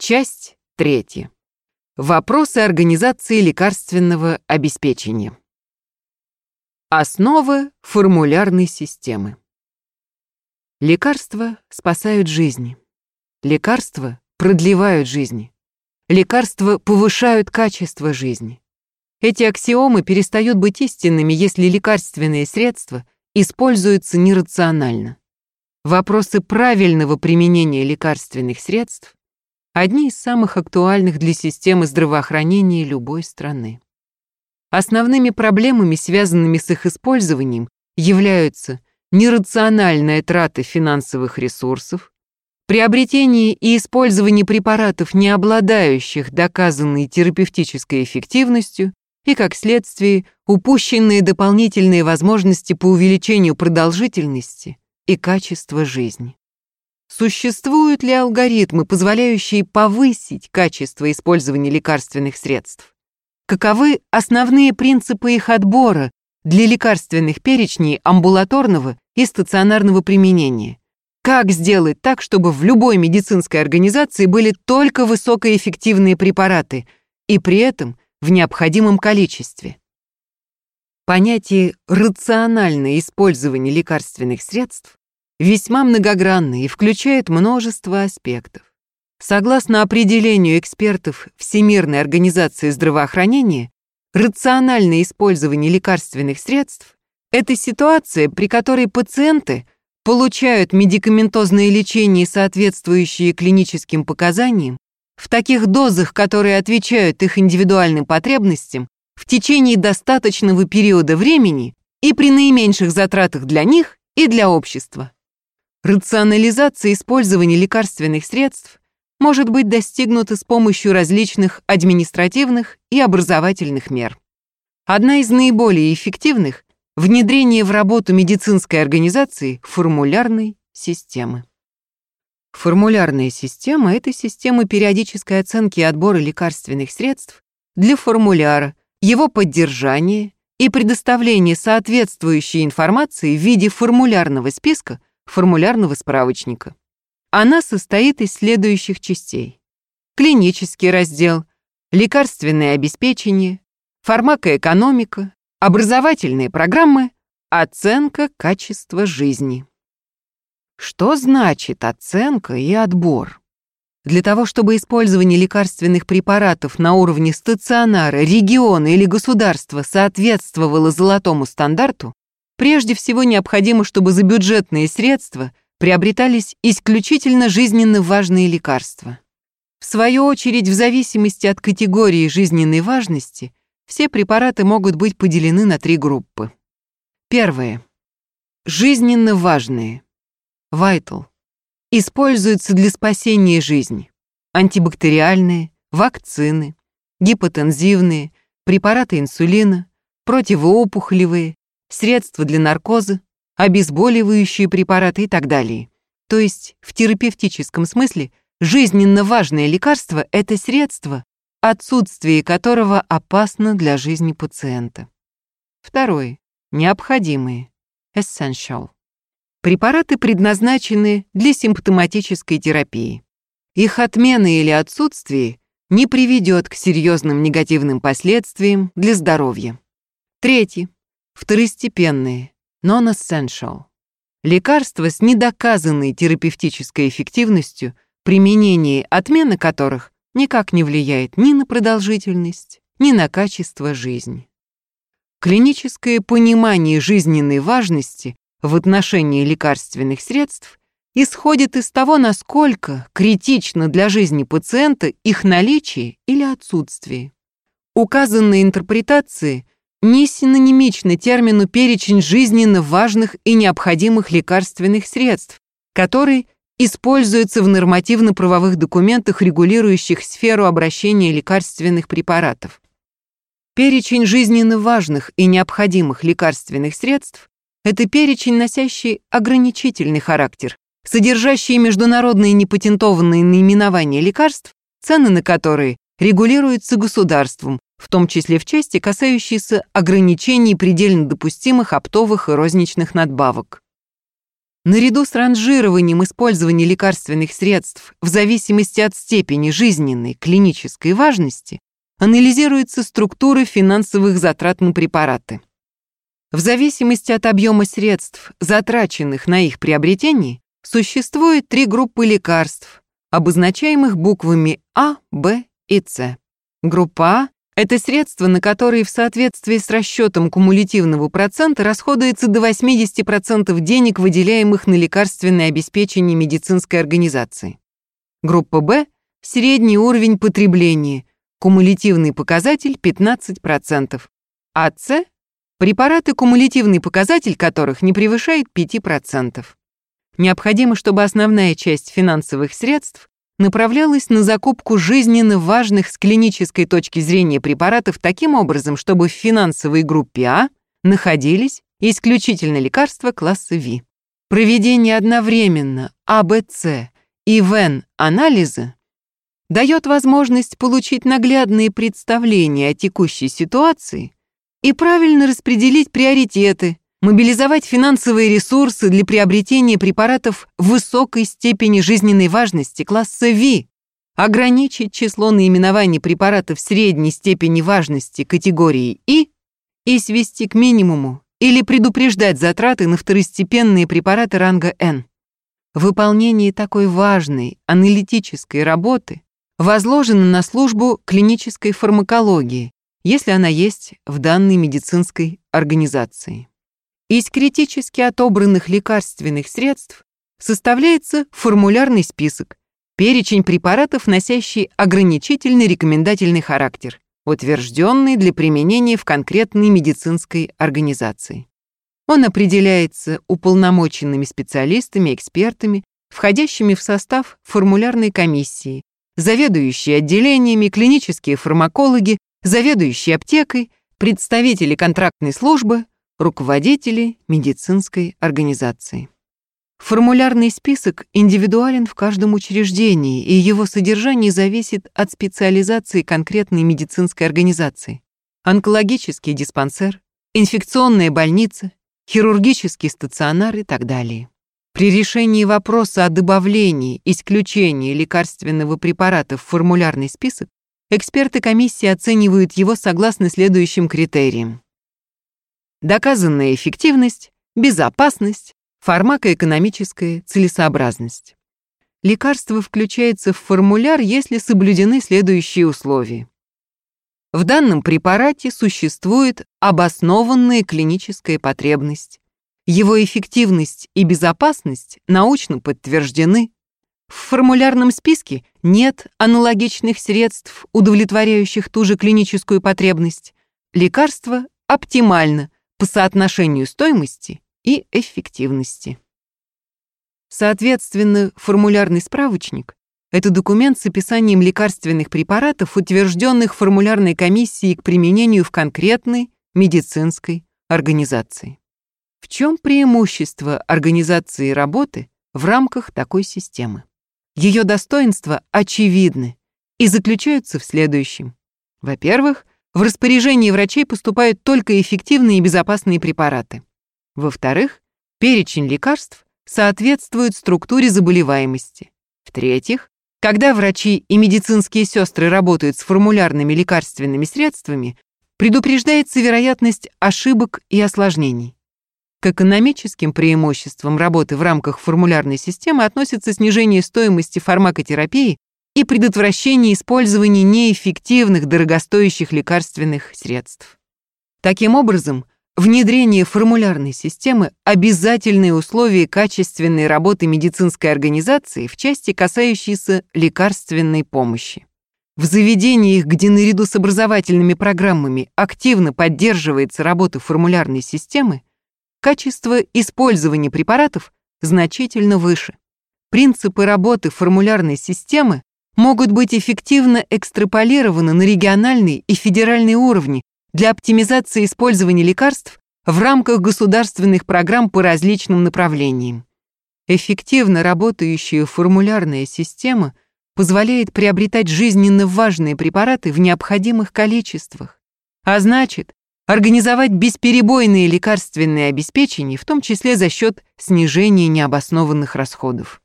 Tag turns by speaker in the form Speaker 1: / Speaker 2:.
Speaker 1: Часть третья. Вопросы организации лекарственного обеспечения. Основы формулярной системы. Лекарства спасают жизни. Лекарства продлевают жизни. Лекарства повышают качество жизни. Эти аксиомы перестают быть истинными, если лекарственные средства используются нерационально. Вопросы правильного применения лекарственных средств – одни из самых актуальных для системы здравоохранения любой страны. Основными проблемами, связанными с их использованием, являются нерациональная трата финансовых ресурсов, приобретение и использование препаратов, не обладающих доказанной терапевтической эффективностью, и, как следствие, упущенные дополнительные возможности по увеличению продолжительности и качества жизни. Существуют ли алгоритмы, позволяющие повысить качество использования лекарственных средств? Каковы основные принципы их отбора для лекарственных перечней амбулаторного и стационарного применения? Как сделать так, чтобы в любой медицинской организации были только высокоэффективные препараты и при этом в необходимом количестве? Понятие «рациональное использование лекарственных средств» весьма многогранно и включает множество аспектов. Согласно определению экспертов Всемирной организации здравоохранения, рациональное использование лекарственных средств – это ситуация, при которой пациенты получают медикаментозное лечение, соответствующее клиническим показаниям, в таких дозах, которые отвечают их индивидуальным потребностям, в течение достаточного периода времени и при наименьших затратах для них и для общества. Рационализация использования лекарственных средств может быть достигнута с помощью различных административных и образовательных мер. Одна из наиболее эффективных – внедрение в работу медицинской организации формулярной системы. Формулярная система – это система периодической оценки и отбора лекарственных средств для формуляра, его поддержания и предоставления соответствующей информации в виде формулярного списка, формулярного справочника. Она состоит из следующих частей. Клинический раздел, лекарственное обеспечение, фармакоэкономика, образовательные программы, оценка качества жизни. Что значит оценка и отбор? Для того, чтобы использование лекарственных препаратов на уровне стационара, региона или государства соответствовало золотому стандарту, прежде всего необходимо, чтобы за бюджетные средства приобретались исключительно жизненно важные лекарства. В свою очередь, в зависимости от категории жизненной важности, все препараты могут быть поделены на три группы. Первое. Жизненно важные. Vital, используются для спасения жизни. Антибактериальные, вакцины, гипотензивные, препараты инсулина, противоопухолевые, средства для наркоза, обезболивающие препараты и так далее. То есть в терапевтическом смысле жизненно важное лекарство – это средство, отсутствие которого опасно для жизни пациента. Второе. Необходимые. Essential. Препараты предназначены для симптоматической терапии. Их отмена или отсутствие не приведет к серьезным негативным последствиям для здоровья. Третье. Второстепенные. Non-essential. Лекарства с недоказанной терапевтической эффективностью, применение отмены которых никак не влияет ни на продолжительность, ни на качество жизни. Клиническое понимание жизненной важности в отношении лекарственных средств исходит из того, насколько критично для жизни пациента их наличие или отсутствие. Указанные интерпретации не синонимичны термину «перечень жизненно важных и необходимых лекарственных средств», который используется в нормативно-правовых документах, регулирующих сферу обращения лекарственных препаратов. Перечень жизненно важных и необходимых лекарственных средств это перечень, носящий ограничительный характер, содержащий международные непатентованные наименования лекарств, цены на которые регулируются государством, в том числе в части, касающейся ограничений предельно допустимых оптовых и розничных надбавок. Наряду с ранжированием использования лекарственных средств в зависимости от степени жизненной клинической важности анализируются структуры финансовых затрат на препараты. В зависимости от объема средств, затраченных на их приобретение, существует три группы лекарств, обозначаемых буквами А, Б и С. Группа А – это средства, на которые в соответствии с расчетом кумулятивного процента расходуется до 80% денег, выделяемых на лекарственное обеспечение медицинской организации. Группа Б – средний уровень потребления, кумулятивный показатель 15%, а С – препараты, кумулятивный показатель которых не превышает 5%. Необходимо, чтобы основная часть финансовых средств направлялась на закупку жизненно важных с клинической точки зрения препаратов таким образом, чтобы в финансовой группе А находились исключительно лекарства класса В. Проведение одновременно АБЦ и ВЕН анализа дает возможность получить наглядные представления о текущей ситуации и правильно распределить приоритеты, мобилизовать финансовые ресурсы для приобретения препаратов высокой степени жизненной важности класса V, ограничить число наименований препаратов средней степени важности категории И и свести к минимуму или предупреждать затраты на второстепенные препараты ранга N. Выполнение такой важной аналитической работы возложено на службу клинической фармакологии, если она есть в данной медицинской организации. Из критически отобранных лекарственных средств составляется формулярный список, перечень препаратов, носящий ограничительный рекомендательный характер, утвержденный для применения в конкретной медицинской организации. Он определяется уполномоченными специалистами, экспертами, входящими в состав формулярной комиссии, заведующие отделениями, клинические фармакологи, заведующие аптекой, представители контрактной службы, руководители медицинской организации. Формулярный список индивидуален в каждом учреждении, и его содержание зависит от специализации конкретной медицинской организации. Онкологический диспансер, инфекционная больница, хирургический стационар и так далее. При решении вопроса о добавлении, исключении лекарственного препарата в формулярный список эксперты комиссии оценивают его согласно следующим критериям доказанная эффективность, безопасность, фармакоэкономическая целесообразность. Лекарство включается в формуляр, если соблюдены следующие условия. В данном препарате существует обоснованная клиническая потребность. Его эффективность и безопасность научно подтверждены. В формулярном списке нет аналогичных средств, удовлетворяющих ту же клиническую потребность. Лекарство оптимально по соотношению стоимости и эффективности. Соответственно, формулярный справочник – это документ с описанием лекарственных препаратов, утвержденных формулярной комиссией к применению в конкретной медицинской организации. В чем преимущество организации работы в рамках такой системы? Ее достоинства очевидны и заключаются в следующем. Во-первых, в распоряжении врачей поступают только эффективные и безопасные препараты. Во-вторых, перечень лекарств соответствует структуре заболеваемости. В-третьих, когда врачи и медицинские сестры работают с формулярными лекарственными средствами, предупреждается вероятность ошибок и осложнений. К экономическим преимуществам работы в рамках формулярной системы относится снижение стоимости фармакотерапии и предотвращение использования неэффективных дорогостоящих лекарственных средств. Таким образом, внедрение формулярной системы – обязательные условия качественной работы медицинской организации в части, касающейся лекарственной помощи. В заведениях, где наряду с образовательными программами активно поддерживается работа формулярной системы, качество использования препаратов значительно выше. Принципы работы формулярной системы могут быть эффективно экстраполированы на региональный и федеральный уровни для оптимизации использования лекарств в рамках государственных программ по различным направлениям. Эффективно работающая формулярная система позволяет приобретать жизненно важные препараты в необходимых количествах, а значит, организовать бесперебойное лекарственное обеспечение, в том числе за счет снижения необоснованных расходов.